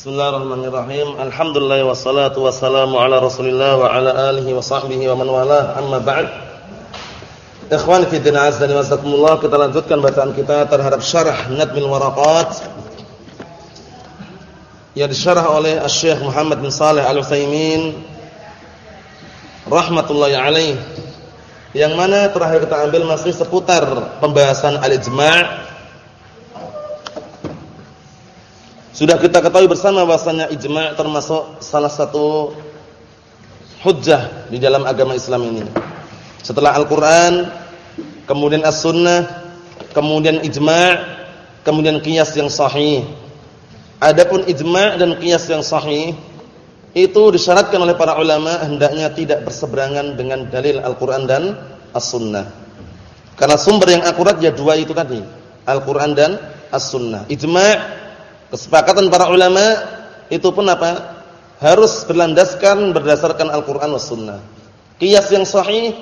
Bismillahirrahmanirrahim. Alhamdulillah wassalatu wassalamu ala Rasulillah wa ala alihi wa sahbihi wa man walah. Amma ba'd. Ikhwan fi din azza wa jazakumullah, kita lanjutkan bacaan kita terhadap syarah Nadmil Waraqat yang disyarah oleh Asy-Syaikh Muhammad bin Shalih Al-Utsaimin rahmatullahi alaih. Yang mana terakhir kita ambil masih seputar pembahasan al-ijma' Sudah kita ketahui bersama bahasanya ijma' termasuk salah satu hujjah di dalam agama Islam ini. Setelah Al-Qur'an, kemudian As-Sunnah, kemudian ijma', kemudian qiyas yang sahih. Adapun ijma' dan qiyas yang sahih itu disyaratkan oleh para ulama hendaknya tidak berseberangan dengan dalil Al-Qur'an dan As-Sunnah. Karena sumber yang akurat ya dua itu tadi, Al-Qur'an dan As-Sunnah. Ijma' Kesepakatan para ulama itu pun apa? Harus berlandaskan berdasarkan Al-Qur'an was sunnah. Qiyas yang sahih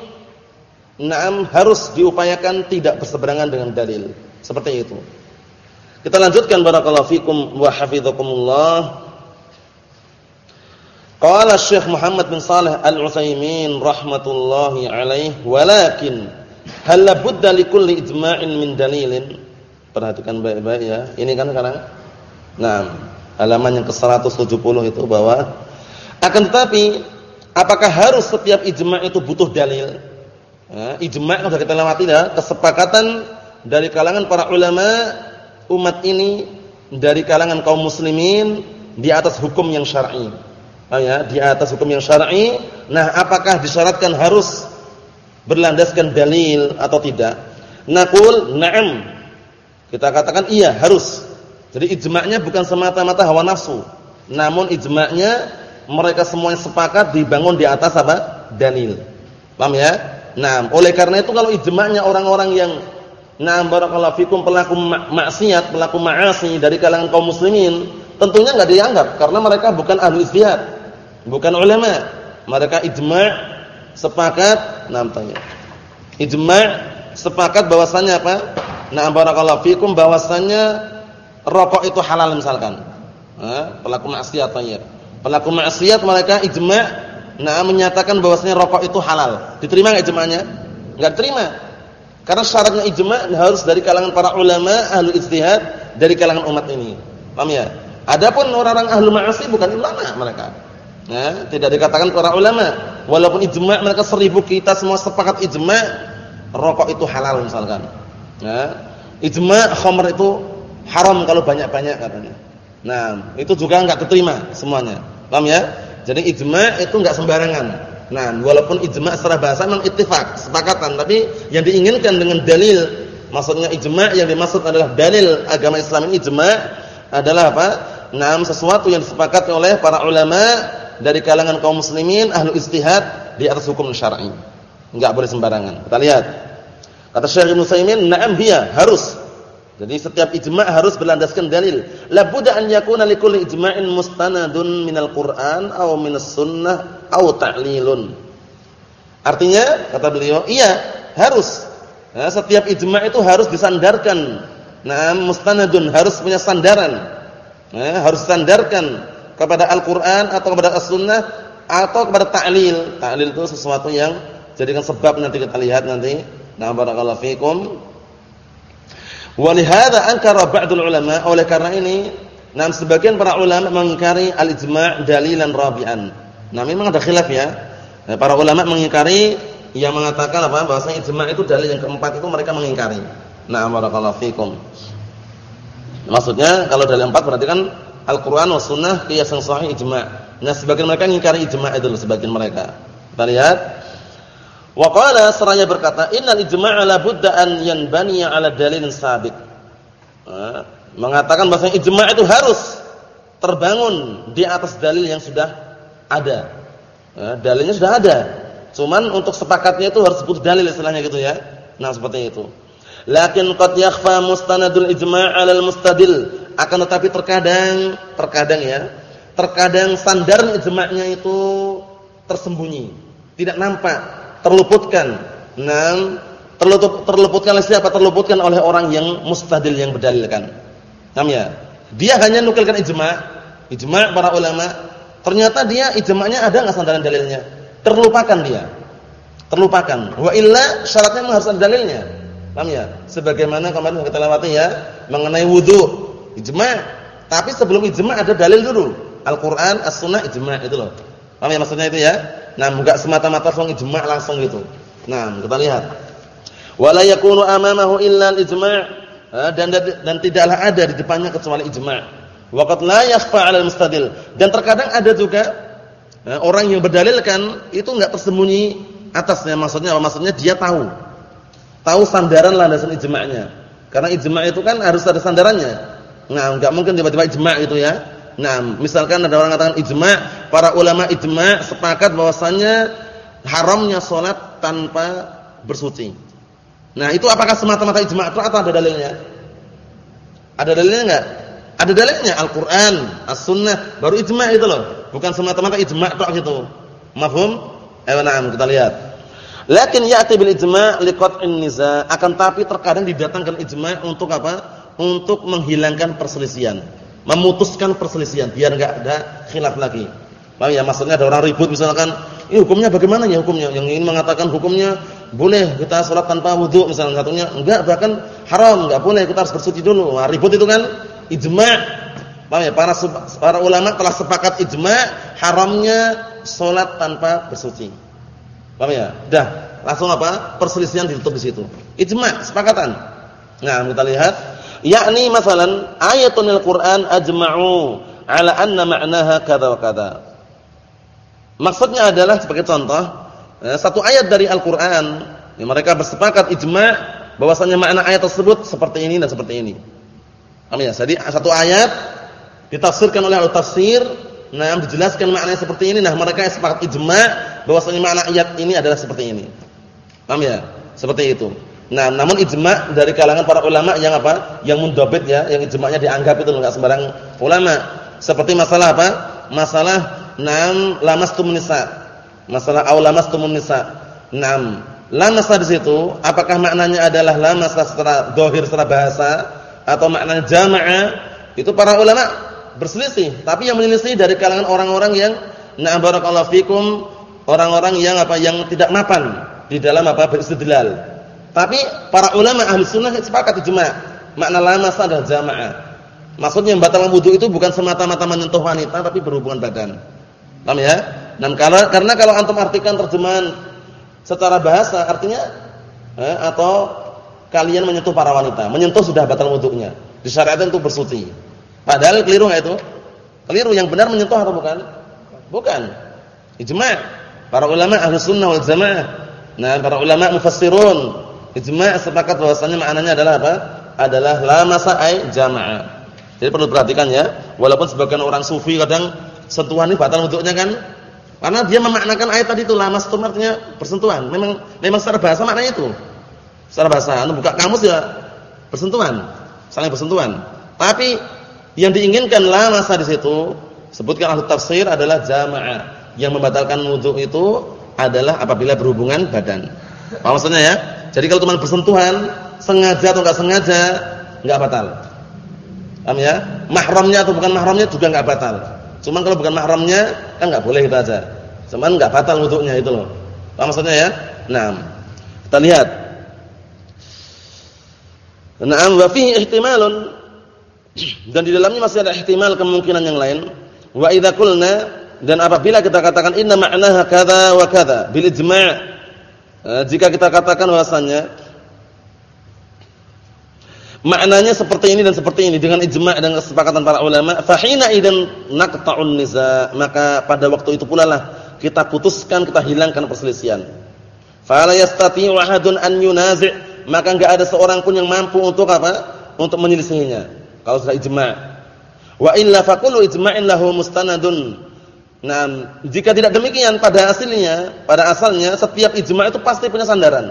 na'am harus diupayakan tidak berseberangan dengan dalil. Seperti itu. Kita lanjutkan barakallahu fikum wa hafizakumullah. Qala Syekh Muhammad bin Shalih Al-Utsaimin rahmatullahi alaih walakin hal budda likulli ijma'in min dalilin. Perhatikan baik-baik ya. Ini kan sekarang Nah, halaman yang ke-170 itu bahwa akan tetapi apakah harus setiap ijma' itu butuh dalil? Ya, ijma' sudah kita lewati ya, kesepakatan dari kalangan para ulama umat ini dari kalangan kaum muslimin di atas hukum yang syar'i. Oh ya, di atas hukum yang syar'i. Nah, apakah disyaratkan harus berlandaskan dalil atau tidak? Naqul na'am. Kita katakan iya, harus. Jadi ijma'nya bukan semata-mata hawa nafsu, namun ijma'nya mereka semuanya sepakat dibangun di atas apa? dalil. Paham ya? Nah, oleh karena itu kalau ijma'nya orang-orang yang nah barakallahu fikum pelaku maksiat, pelaku ma'asi dari kalangan kaum muslimin, tentunya enggak dianggap karena mereka bukan ahli ijtihad, bukan ulama. Mereka ijma' sepakat, tanya. Ijma' sepakat bahwasannya apa? Nah barakallahu fikum bahwasannya rokok itu halal misalkan. pelaku maksiat ya. Pelaku maksiat mereka ijma' nah menyatakan bahwasanya rokok itu halal. Diterima enggak ijma'nya? Enggak terima. Karena syaratnya ijma' harus dari kalangan para ulama ahli ijtihad dari kalangan umat ini. Paham ya? Adapun orang-orang ahli ma'asi bukan ulama mereka. Ya, tidak dikatakan para ulama. Walaupun ijma' mereka seribu kita semua sepakat ijma' rokok itu halal misalkan. Ya. Ijma' khamr itu haram kalau banyak-banyak katanya. Nah, itu juga enggak keterima semuanya. Paham ya? Jadi ijma' itu enggak sembarangan. Nah, walaupun ijma' secara bahasa memang ittifaq, sepakatan, tapi yang diinginkan dengan dalil, maksudnya ijma' yang dimaksud adalah dalil agama Islam ini ijma' adalah apa? Nah, sesuatu yang disepakati oleh para ulama dari kalangan kaum muslimin ahlu istihad di atas hukum syar'i. Enggak boleh sembarangan. Kita lihat. Kata Syekh Ibnu Utsaimin, "Na'am hiya, harus jadi setiap ijma' harus berlandaskan dalil. La budda an yakuna likulli ijma'in mustanadun minal Qur'an aw minas sunnah aw ta'lilun. Artinya kata beliau, iya, harus. Nah, setiap ijma' itu harus disandarkan. Nah, mustanadun harus punya sandaran. Nah, harus sandarkan kepada Al-Qur'an atau kepada As-Sunnah atau kepada ta'lil. Ta'lil itu sesuatu yang jadikan sebab nanti kita lihat nanti. Nah, barakallahu fikum. Walihada ankara ba'dul ulama oleh karena ini nah sebagian para ulama mengingkari al-ijma' dalilan rabi'an. Nah memang ada khilaf ya. Nah, para ulama mengingkari yang mengatakan apa bahasa ijma' itu dalil yang keempat itu mereka mengingkari. Nah barakallahu fikum. Maksudnya kalau dalil empat berarti kan Al-Qur'an was sunnah qiyas yang sahih ijma'. Nah sebagian mereka mengingkari ijma' itu sebagian mereka. Kita lihat Wa qala seraya berkata, "Innal ijma'a la budda an yanbaniya 'ala dalilin sabiq." mengatakan bahwa ijma' itu harus terbangun di atas dalil yang sudah ada. dalilnya sudah ada. Cuman untuk sepakatnya itu harus butuh dalil istilahnya gitu ya. Nah, seperti itu. Lakin qad yakhfa mustanadul ijma' 'alal mustadil. Akan tetapi terkadang, terkadang ya, terkadang standar ijma'nya itu tersembunyi, tidak nampak terluputkan. Nah, terlupup, terluputkan oleh siapa? Terluputkan oleh orang yang mustadil yang berdalilkan. Paham ya? Dia hanya nukilkan ijma', ijma' para ulama, ternyata dia ijma'nya ada enggak sandaran dalilnya? Terlupakan dia. Terlupakan. Wa illa syaratnya harus ada dalilnya. Paham ya? Sebagaimana kemarin kita lewati ya mengenai wudu, ijma'. Tapi sebelum ijma' ada dalil dulu. Al-Qur'an, As-Sunnah, ijma' itu loh. Paham ya maksudnya itu ya? Nah, enggak semata-mata langsung ijma' langsung gitu. Nah, kita lihat. Wala yakunu amamahu illa al-ijma' dan dan tidaklah ada di depannya kecuali ijma'. Waqad la yakhfa 'ala al-mustadil. Dan terkadang ada juga orang yang berdalilkan itu enggak tersembunyi atasnya maksudnya apa? Maksudnya dia tahu. Tahu sandaran landasan ijma'nya. Karena ijma' itu kan harus ada sandarannya. Nah, enggak mungkin tiba-tiba ijma' itu ya. Nah, misalkan ada orang katakan ijma', para ulama ijma' sepakat bahwasannya haramnya salat tanpa bersuci. Nah, itu apakah semata-mata ijma' atau ada dalilnya? Ada dalilnya enggak? Ada dalilnya Al-Qur'an, As-Sunnah, baru ijma' itu loh. Bukan semata-mata ijma' tok gitu. Mafhum? Ayo na'am kita lihat. Lakin ya'ti bil ijma' liqat'in niza'. Akan tapi terkadang didatangkan ijma' untuk apa? Untuk menghilangkan perselisihan, memutuskan perselisihan biar enggak ada khilaf lagi. Paham ya? Maksudnya ada orang ribut misalkan, "Ini hukumnya bagaimana ya hukumnya?" Yang ingin mengatakan hukumnya boleh kita sholat tanpa wudhu misalnya satunya. Enggak bahkan haram enggak boleh kita harus bersuci dulu. Nah, ribut itu kan? Ijma. Paham ya? Para para ulama telah sepakat ijma haramnya sholat tanpa bersuci. Paham ya? Dah langsung apa? Perselisihan ditutup di situ. Ijma sepakatan. Nah kita lihat yakni masalan ayatunil Quran ajma'u ala anna ma'naha kadza wa kadza maksudnya adalah sebagai contoh Eh, satu ayat dari Al-Qur'an, ya, mereka bersepakat ijma' bahwasanya makna ayat tersebut seperti ini dan seperti ini. Paham ya? Jadi satu ayat ditafsirkan oleh al-tafsir, nah dijelaskan maknanya seperti ini, nah mereka sepakat ijma' bahwasanya makna ayat ini adalah seperti ini. Paham ya? Seperti itu. Nah, namun ijma' dari kalangan para ulama yang apa? Yang mundabit ya, yang ijma'nya dianggap itu enggak sembarang ulama. Seperti masalah apa? Masalah nam lamastum nisa. Masalah aulamastumun nisa. Naam. Lamasa di situ apakah maknanya adalah lamasa secara dohir secara bahasa atau maknanya jamaah? Itu para ulama berselisih. Tapi yang menyelisih dari kalangan orang-orang yang na'am barakallahu fikum, orang-orang yang apa yang tidak mapan di dalam apa beristidlal. Tapi para ulama ahli sunnah sepakat ijma' makna lamasa adalah jamaah. Maksudnya batal wudu itu bukan semata-mata menyentuh wanita tapi berhubungan badan. Paham ya? Dan kalau karena kalau antum artikan terjemahan secara bahasa artinya eh, atau kalian menyentuh para wanita, menyentuh sudah batal wudunya. Disyariatkan untuk bersuci. Padahal keliru enggak itu? Keliru yang benar menyentuh atau bukan? Bukan. Ijma' para ulama ahli sunnah wal jamaah. Nah, para ulama mufassirun ijma' sepakat bahwasanya maknanya adalah apa? Adalah la masa'ai jamaah. Jadi perlu perhatikan ya, walaupun sebagian orang sufi kadang sentuhan ini batal wudunya kan karena dia memaknakan ayat tadi itu lamastum artinya bersentuhan. Memang memang secara bahasa maknanya itu. Secara bahasa, anu buka kamus ya bersentuhan, saling bersentuhan. Tapi yang diinginkan lamasa di situ sebutkan ahli tafsir adalah jamaah. Yang membatalkan wudu itu adalah apabila berhubungan badan. Apa maksudnya ya? Jadi kalau cuma bersentuhan, sengaja atau enggak sengaja, enggak batal. Paham ya? Mahramnya atau bukan mahramnya juga enggak batal. Cuman kalau bukan mahramnya kan enggak boleh itu aja. Cuman enggak batal wudunya itu loh. Apa maksudnya ya? Nah, kita lihat. Naam wa fihi ihtimalun dan di dalamnya masih ada ihtimal kemungkinan yang lain. Wa idza dan apabila kita katakan inna ma'naha kadza wa kadza bil ijma' jika kita katakan bahwasanya maknanya seperti ini dan seperti ini dengan ijma' dan kesepakatan para ulama fahina idan naqta'un niza maka pada waktu itu pula lah kita putuskan kita hilangkan perselisihan. Fala yastati'u ahadun an yunazi' maka enggak ada seorang pun yang mampu untuk apa? Untuk menyelisihinya. Kalau sudah ijma' wa illa faqulu ijma'in lahu mustanadun nah jika tidak demikian pada aslinya pada asalnya setiap ijma' itu pasti punya sandaran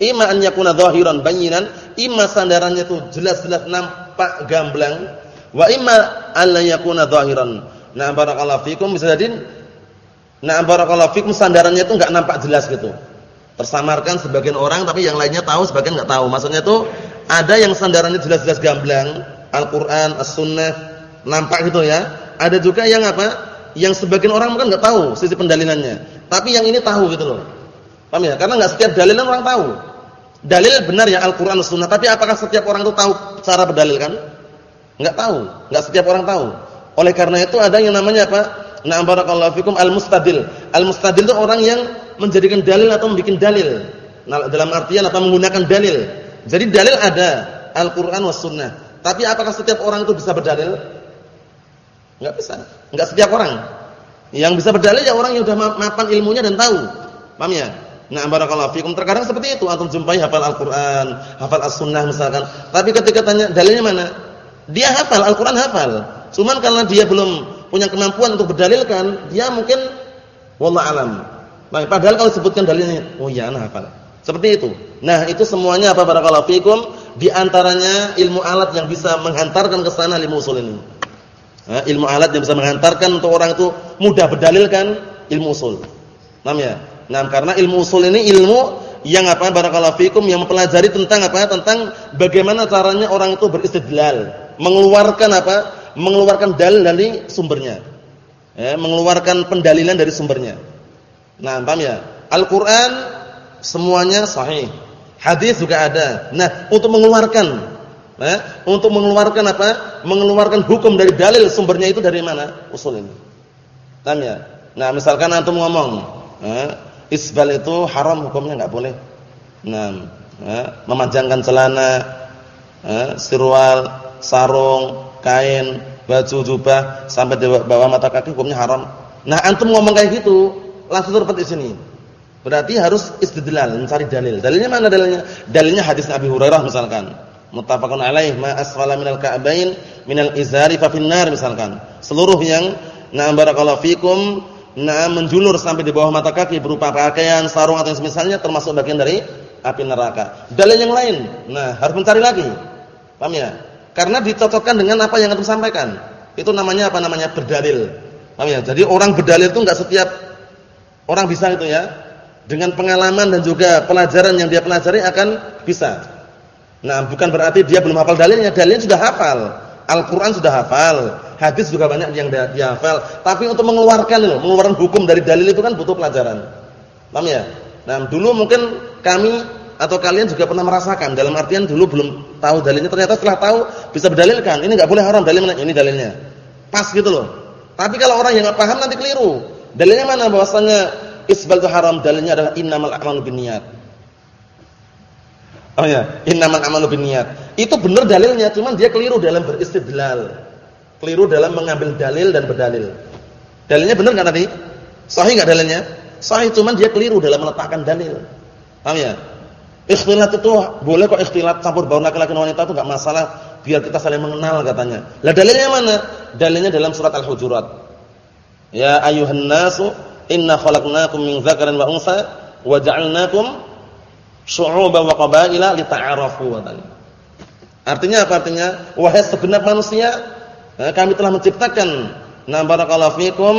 Ima an yakuna dhahiran bayinan, ima sandarannya itu jelas-jelas nampak gamblang, wa ima alla yakuna dhahiran. Nah, barakallahu fikum bisa jadi Nah, barakallahu fikum sandarannya itu enggak nampak jelas gitu. Tersamarkan sebagian orang tapi yang lainnya tahu, sebagian enggak tahu. Maksudnya itu ada yang sandarannya jelas-jelas gamblang, Al-Qur'an, As-Sunnah, nampak gitu ya. ada juga yang apa? Yang sebagian orang mungkin nggak tahu sisi pendalilannya. Tapi yang ini tahu gitu loh. Paham ya? Karena nggak setiap dalilan orang tahu. Dalil benar ya Al-Qur'an Sunnah, tapi apakah setiap orang itu tahu cara berdalilkan? Enggak tahu, enggak setiap orang tahu. Oleh karena itu ada yang namanya apa? Na'am barakallahu fikum al-mustadil. Al-mustadil itu orang yang menjadikan dalil atau membuat dalil. Nah, dalam artian apa menggunakan dalil. Jadi dalil ada Al-Qur'an was sunnah. Tapi apakah setiap orang itu bisa berdalil? Enggak bisa. Enggak setiap orang. Yang bisa berdalil ya orang yang sudah mapan ilmunya dan tahu. Paham ya? Nah, barakallahu fikum. Terkadang seperti itu antum jumpai hafal Al-Qur'an, hafal As-Sunnah misalkan. Tapi ketika tanya dalilnya mana? Dia hafal Al-Qur'an hafal. Cuman karena dia belum punya kemampuan untuk berdalilkan, dia mungkin wallah alam. Nah, padahal kalau sebutkan dalilnya, oh iya ana hafal. Seperti itu. Nah, itu semuanya apa barakallahu fikum di antaranya ilmu alat yang bisa menghantarkan ke sana ilmu usul ini. Ilmu alat yang bisa menghantarkan untuk orang itu mudah berdalilkan ilmu usul. Paham ya? Nah, karena ilmu usul ini ilmu yang apa barakallahu fikum yang mempelajari tentang apa? Tentang bagaimana caranya orang itu beristidlal, mengeluarkan apa? Mengeluarkan dalil dari sumbernya. Ya, mengeluarkan pendalilan dari sumbernya. Nah, paham ya? Al-Qur'an semuanya sahih. Hadis juga ada. Nah, untuk mengeluarkan eh, untuk mengeluarkan apa? Mengeluarkan hukum dari dalil sumbernya itu dari mana? Usul ini. Paham ya? Nah, misalkan antum ngomong, eh, isbal itu haram hukumnya enggak boleh. Nah, eh, memanjangkan celana, eh, sirwal, sarung, kain, baju jubah sampai di bawah mata kaki hukumnya haram. Nah, antum ngomong kayak gitu, langsung terpet di sini. Berarti harus istidlal, mencari dalil. Dalilnya mana dalilnya? Dalilnya hadis Nabi Hurairah misalkan. Muttafaqun alaih ma asfala minal ka'bain minal izari fa finnar misalkan. Seluruh yang na'am barakallahu fikum na'am menjulur sampai di bawah mata kaki berupa pakaian, sarung atau semisalnya termasuk bagian dari api neraka. Dalil yang lain. Nah, harus mencari lagi. Paham ya? Karena dicocokkan dengan apa yang antum sampaikan. Itu namanya apa namanya? berdalil. Paham ya? Jadi orang berdalil itu enggak setiap orang bisa itu ya dengan pengalaman dan juga pelajaran yang dia pelajari akan bisa. Nah, bukan berarti dia belum hafal dalilnya, dalilnya sudah hafal. Al-Qur'an sudah hafal, hadis juga banyak yang dia, hafal, tapi untuk mengeluarkan loh, mengeluarkan hukum dari dalil itu kan butuh pelajaran. Paham ya? Nah, dulu mungkin kami atau kalian juga pernah merasakan dalam artian dulu belum tahu dalilnya, ternyata setelah tahu bisa berdalilkan. Ini enggak boleh haram dalilnya, ini dalilnya. Pas gitu loh. Tapi kalau orang yang enggak paham nanti keliru. Dalilnya mana bahwasanya isbal itu haram dalilnya adalah innamal a'malu binniyat. Oh ya, innamal a'malu binniyat. Itu benar dalilnya, cuman dia keliru dalam beristidlal. Keliru dalam mengambil dalil dan berdalil. Dalilnya benar enggak tadi? Sahih enggak dalilnya? Sahih, cuman dia keliru dalam meletakkan dalil. Paham ya? Ikhtilat itu boleh kok ikhtilat campur baur laki-laki dan wanita itu enggak masalah biar kita saling mengenal katanya. Lah dalilnya mana? Dalilnya dalam surat Al-Hujurat. Ya ayuhan nasu Inna khalaqnakum min dzakarin wa untha wa ja'alnakum syu'uban wa qabaila lita'arafu Artinya apa artinya? Wahai segenap manusia, eh, kami telah menciptakan na barakallahu fikum,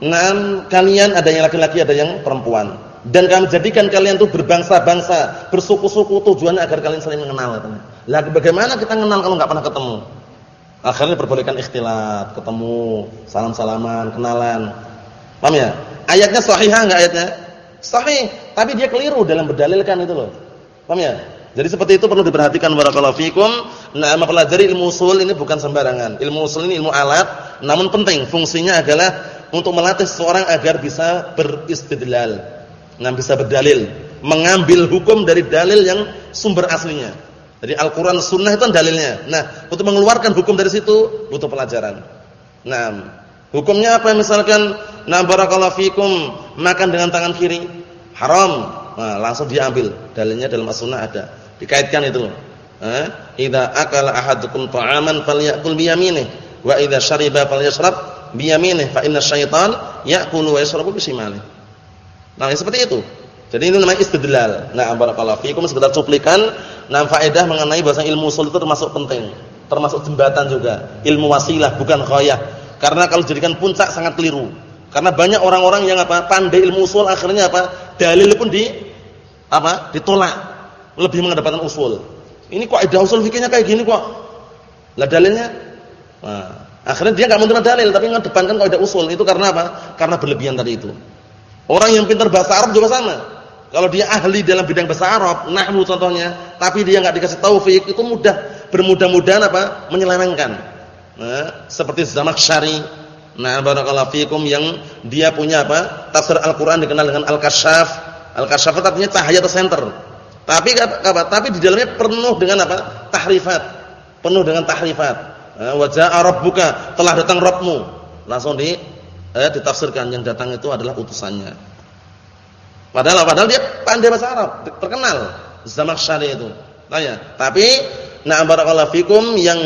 nam kalian ada yang laki-laki, ada yang perempuan. Dan kami jadikan kalian tuh berbangsa-bangsa, bersuku-suku tujuannya agar kalian saling mengenal katanya. Lah bagaimana kita mengenal kalau enggak pernah ketemu? Akhirnya perbolehkan ikhtilat, ketemu, salam-salaman, kenalan. Paham ya? Ayatnya sahihah enggak ayatnya? Sahih, tapi dia keliru dalam berdalilkan itu loh. Paham ya? Jadi seperti itu perlu diperhatikan barakallahu fikum. Nah, mempelajari ilmu usul ini bukan sembarangan. Ilmu usul ini ilmu alat, namun penting fungsinya adalah untuk melatih seorang agar bisa beristidlal. Nah, bisa berdalil, mengambil hukum dari dalil yang sumber aslinya. Jadi Al-Qur'an Sunnah itu kan dalilnya. Nah, untuk mengeluarkan hukum dari situ butuh pelajaran. Nah, hukumnya apa misalkan Nah barakallahu fikum makan dengan tangan kiri haram. Nah, langsung diambil. Dalilnya dalam as-sunnah ada. Dikaitkan itu. Eh, idza akala ahadukum ta'aman falyakul bi yaminih wa idza syariba falyashrab bi yaminih fa inna syaitan ya'kulu wa yashrabu bi shimalihi. Nah, seperti itu. Jadi ini namanya istidlal. Nah, barakallahu fikum sekedar cuplikan nah faedah mengenai bahasa ilmu usul termasuk penting, termasuk jembatan juga. Ilmu wasilah bukan ghayah. Karena kalau jadikan puncak sangat keliru. Karena banyak orang-orang yang apa? pandai ilmu usul akhirnya apa? Dalil pun di apa? ditolak. Lebih mengedepankan usul. Ini kok ada usul fikihnya kayak gini kok. Lah dalilnya? Nah, Akhirnya dia enggak menerima dalil tapi mengedepankan kaidah usul. Itu karena apa? Karena berlebihan tadi itu. Orang yang pintar bahasa Arab juga sama. Kalau dia ahli dalam bidang bahasa Arab, nahwu contohnya, tapi dia enggak dikasih taufik, itu mudah bermudah-mudahan apa? menyelewengkan. Nah, seperti Zamakhsyari. Nah, barakallahu fikum yang dia punya apa? Tafsir Al-Qur'an dikenal dengan Al-Kasyaf. Al-Kasyaf artinya cahaya center. Tapi apa? Tapi di dalamnya penuh dengan apa? tahrifat. Penuh dengan tahrifat. Nah, wa jaa rabbuka, telah datang Rabbmu. Langsung di eh, ditafsirkan yang datang itu adalah utusannya. Padahal padahal dia pandai bahasa Arab, terkenal Zamakhsyari itu. Nah ya, tapi na barakallahu fikum yang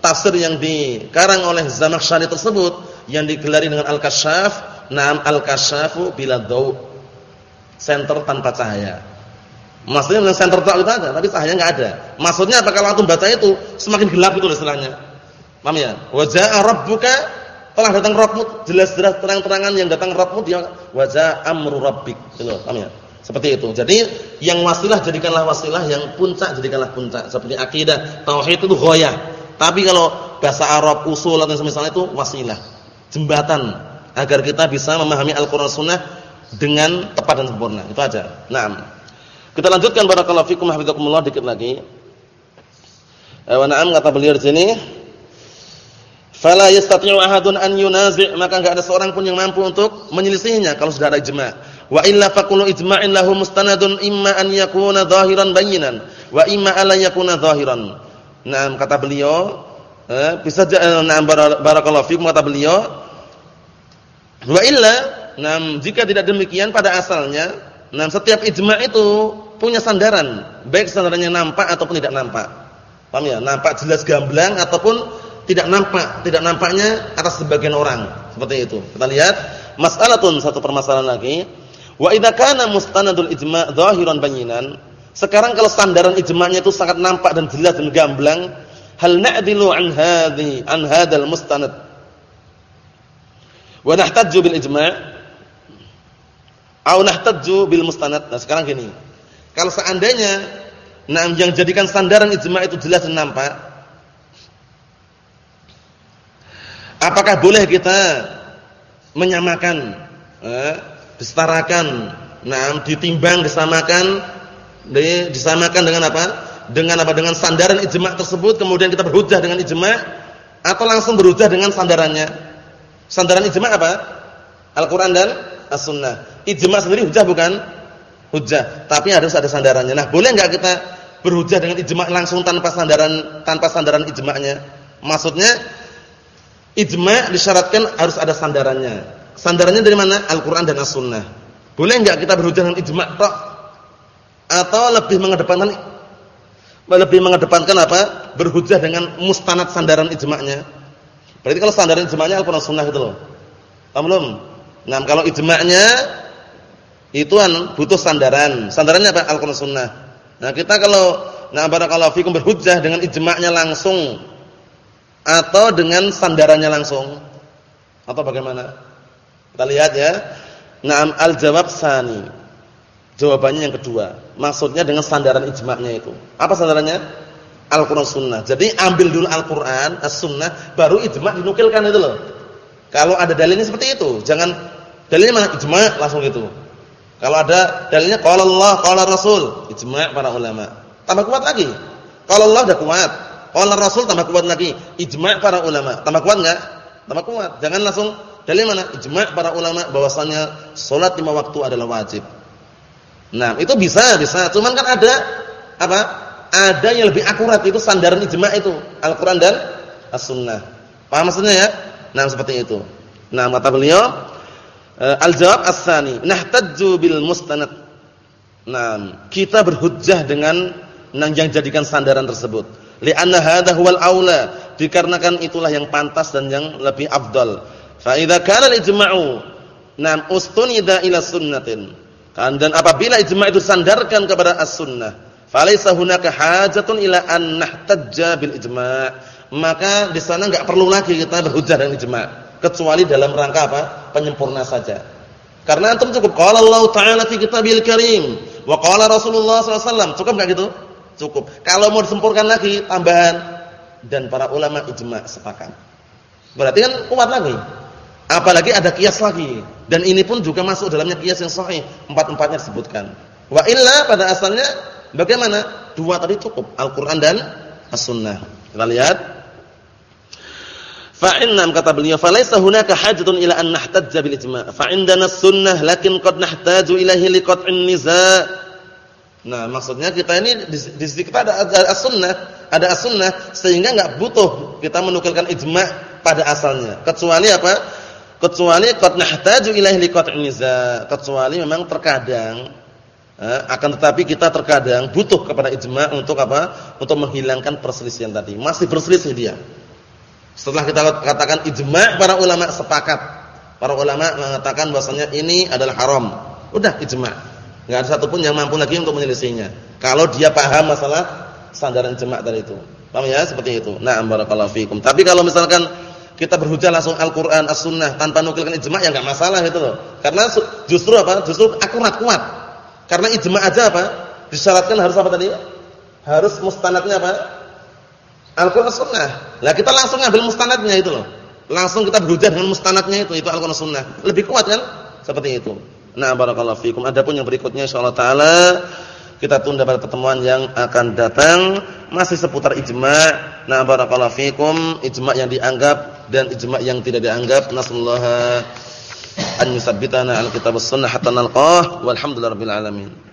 tafsir yang dikarang oleh Zamakhsyari tersebut yang digelari dengan Al-Kasyaf, nam Al-Kasyafu bila dau. Center tanpa cahaya. Maksudnya dengan center tak itu ada, tapi cahaya enggak ada. Maksudnya apa kalau antum baca itu semakin gelap itu istilahnya. Paham ya? Wa jaa rabbuka telah datang Rabbmu jelas-jelas terang-terangan yang datang Rabbmu dia wajah amru rabbik gitu paham ya seperti itu jadi yang wasilah jadikanlah wasilah yang puncak jadikanlah puncak seperti akidah tauhid itu ghayah tapi kalau bahasa Arab usul atau semisalnya itu wasilah jembatan agar kita bisa memahami Al-Qur'an Sunnah dengan tepat dan sempurna. Itu aja. Nah kita lanjutkan barakallahu fikum hafizakumullah dikit lagi. Eh na'am kata beliau di sini. Fala yastati'u ahadun an yunazi' maka enggak ada seorang pun yang mampu untuk menyelisihinya kalau sudah ada ijma'. Wa illa faqulu ijma'in lahu mustanadun imma an yakuna zahiran bayinan wa imma alla yakuna zahiran. Nah, kata beliau, eh, bisa eh, nah barakallahu fikum kata beliau, wa illa, nah jika tidak demikian pada asalnya, nah setiap ijma' itu punya sandaran, baik sandarannya nampak ataupun tidak nampak. Paham ya? Nampak jelas gamblang ataupun tidak nampak, tidak nampaknya atas sebagian orang. Seperti itu. Kita lihat mas'alatun satu permasalahan lagi. Wa idza kana mustanadul ijma' dhahiran bayinan, sekarang kalau sandaran ijma'nya itu sangat nampak dan jelas dan gamblang, hal na'dilu an hadhi an hadzal mustanad? Wa nahtajju bil ijma' au nahtajju bil mustanad? Nah, sekarang gini. Kalau seandainya nah yang jadikan sandaran ijma' itu jelas dan nampak, Apakah boleh kita menyamakan, eh, disetarakan, nah, ditimbang, disamakan, di, disamakan dengan apa? Dengan apa? Dengan sandaran ijma' tersebut, kemudian kita berhujah dengan ijma' atau langsung berhujah dengan sandarannya? Sandaran ijma' apa? Al-Qur'an dan As-Sunnah. Ijma' sendiri hujah bukan? Hujah, tapi harus ada sandarannya. Nah, boleh enggak kita berhujah dengan ijma' langsung tanpa sandaran tanpa sandaran ijma'nya? Maksudnya ijma' disyaratkan harus ada sandarannya. Sandarannya dari mana? Al-Qur'an dan As-Sunnah. Boleh enggak kita berhujjah dengan ijma'? Atau lebih mengedepankan lebih mengedepankan apa? Berhujjah dengan mustanad sandaran ijma'nya. Berarti kalau sandaran ijma'nya Al-Qur'an Sunnah itu loh. Paham belum? Nah, kalau ijma'nya itu kan butuh sandaran. Sandarannya apa? Al-Qur'an Sunnah. Nah, kita kalau nah barakallahu fikum berhujjah dengan ijma'nya langsung atau dengan sandarannya langsung atau bagaimana? Kita lihat ya. Naam al-jawab sani. Jawabannya yang kedua. Maksudnya dengan sandaran ijma'nya itu. Apa sandarannya? Al-Qur'an Sunnah. Jadi ambil dulu Al-Qur'an, As-Sunnah, baru ijma' dinukilkan itu loh. Kalau ada dalilnya seperti itu, jangan dalilnya mana ijma' langsung gitu. Kalau ada dalilnya qala Allah, qala Rasul, ijma' para ulama. Tambah kuat lagi. Kalau Allah sudah kuat, Qala Rasul tambah kuat lagi. Ijma' para ulama. Tambah kuat enggak? Tambah kuat. Jangan langsung dalil mana? Ijma' para ulama bahwasanya salat lima waktu adalah wajib. Nah, itu bisa, bisa. Cuman kan ada apa? Ada yang lebih akurat itu sandaran ijma' itu, Al-Qur'an dan As-Sunnah. Paham maksudnya ya? Nah, seperti itu. Nah, kata beliau, eh, al-jawab as-tsani, nahtajju bil mustanad. Nah, kita berhujjah dengan yang jadikan sandaran tersebut li'anna hadha huwal aula dikarenakan itulah yang pantas dan yang lebih afdal fa idza kana al-ijma'u nam ustunida ila sunnatin dan apabila ijma' itu sandarkan kepada as-sunnah falaysa hunaka hajatun ila an nahtajja bil ijma' maka di sana enggak perlu lagi kita berhujjah dengan ijma' kecuali dalam rangka apa? Penyempurna saja. Karena antum cukup. Qala Allah taala fi kitabil karim wa qala Rasulullah wasallam. Cukup enggak gitu? Cukup. Kalau mau disempurkan lagi tambahan. Dan para ulama ijma sepakat. Berarti kan kuat lagi. Apalagi ada kias lagi. Dan ini pun juga masuk dalamnya kias yang sahih. Empat-empatnya disebutkan. Wa illa pada asalnya bagaimana? Dua tadi cukup. Al-Quran dan As-Sunnah. Kita lihat. Fa'innam kata beliau, "Falaisa hunaka hajatun ila an nahtajja bil ijma'. Fa'indana as-sunnah lakin qad nahtaju ilaihi liqat'in niza'." Nah, maksudnya kita ini di, sisi kita ada as-sunnah, ada as-sunnah sehingga enggak butuh kita menukilkan ijma' pada asalnya. Kecuali apa? Kecuali qad nahtaju ilaihi liqat'in. Kecuali memang terkadang eh, akan tetapi kita terkadang butuh kepada ijma' untuk apa? Untuk menghilangkan perselisihan tadi. Masih berselisih dia. Setelah kita katakan ijma' para ulama sepakat. Para ulama mengatakan bahwasanya ini adalah haram. Udah ijma'. Enggak ada satupun yang mampu lagi untuk menyelisihinya. Kalau dia paham masalah sandaran ijma' tadi itu. Paham ya? Seperti itu. Na'am barakallahu fikum. Tapi kalau misalkan kita berhujah langsung Al-Qur'an, As-Sunnah tanpa nukilkan ijma' ya enggak masalah itu loh. Karena justru apa? Justru akurat kuat. Karena ijma' aja apa? Disyaratkan harus apa tadi? Harus mustanadnya apa? Al-Qur'an Sunnah. Lah kita langsung ngambil mustanadnya itu loh. Langsung kita berhujah dengan mustanadnya itu, itu Al-Qur'an Sunnah. Lebih kuat kan? Seperti itu. Nah, barakallahu fikum. Adapun yang berikutnya insyaallah taala kita tunda pada pertemuan yang akan datang masih seputar ijma'. Nah, barakallahu fikum, ijma' yang dianggap dan ijma' yang tidak dianggap. Nasallahu an yusabbitana al-kitab was sunnah hatta nalqah. Walhamdulillahirabbil alamin.